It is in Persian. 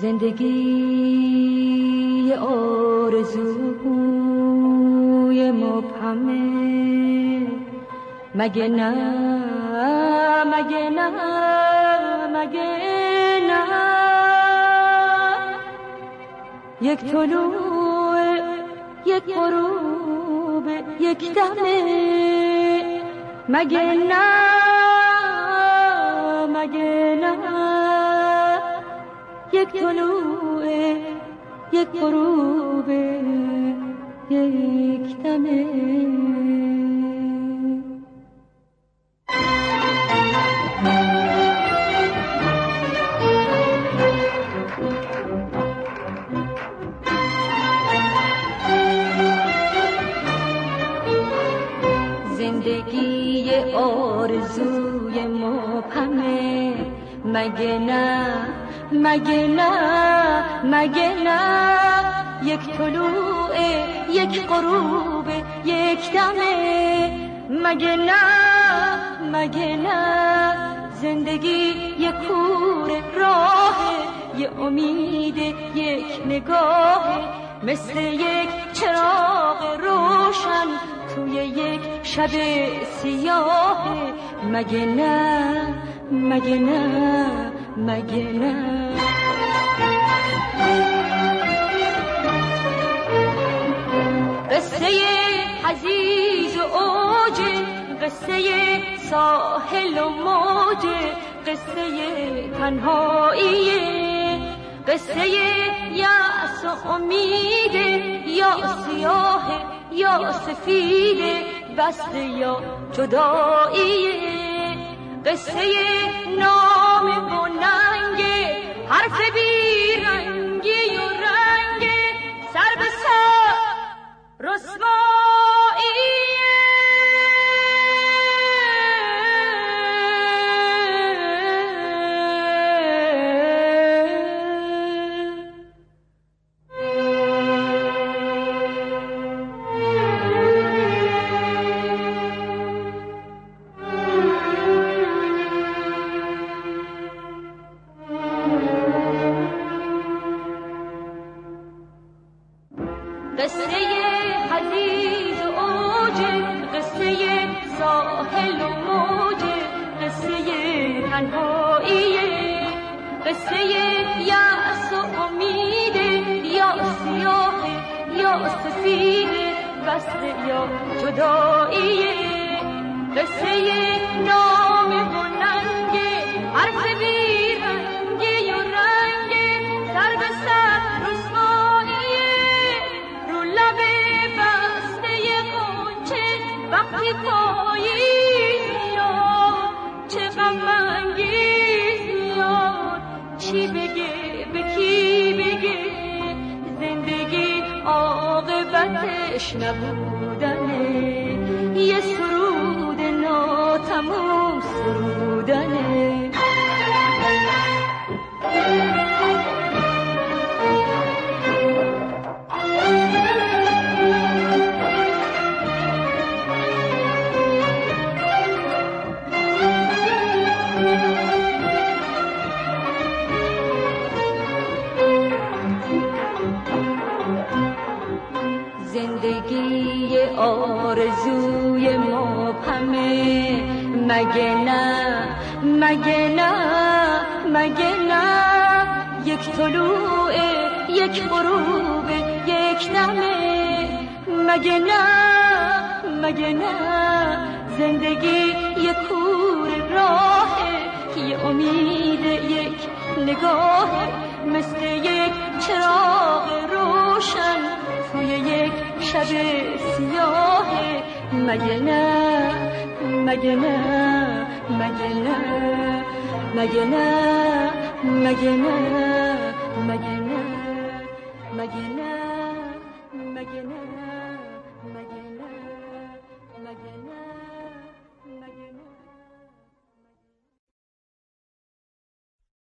زندگی آرزوی مبهمه. مگه نه؟ مگه نه؟ مگه نه؟ یک طلوع یک غروب یک دمه. مگه نه؟ یک طلوع یک غروب یک دمه زندگی آرزوی مبهمه. مگه نه مگه نه مگه نه. یک طلوع یک غروب یک دمه. مگه نه مگه نه. زندگی یک کور راه یه امید یک نگاه. مثل یک چراغ روشن توی یک شب سیاه. مگه نه مگه نه مگه نه. قصه عزیز و اوج قصه ساحل و موج قصه تنهایی قصه یأس و امید یا سیاه یا سفید بسته یا جدایی. قصه نام و ننگ حرف بیرنگی قصه حزیز و قصه ساحل و موج قصه تنهایی قصه یأس و امید یا جدایی. قصه نام غم انگیز میاد چی بگه؟ به کی بگه؟ زندگی عاقبتش نبودنه آرزوی مبهمه. مگه نه؟ مگه نه؟ مگه نه؟ یک طلوع یک غروب یک دمه مگه نه؟ مگه نه؟ زندگی یک کور راه یه امید یک نگاه. مثل یک چراغ روشن توی یک شب مگه نه مگه نه مگه نه مگه نه مگه نه مگه نه مگه نه.